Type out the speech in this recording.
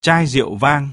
chai rượu vang.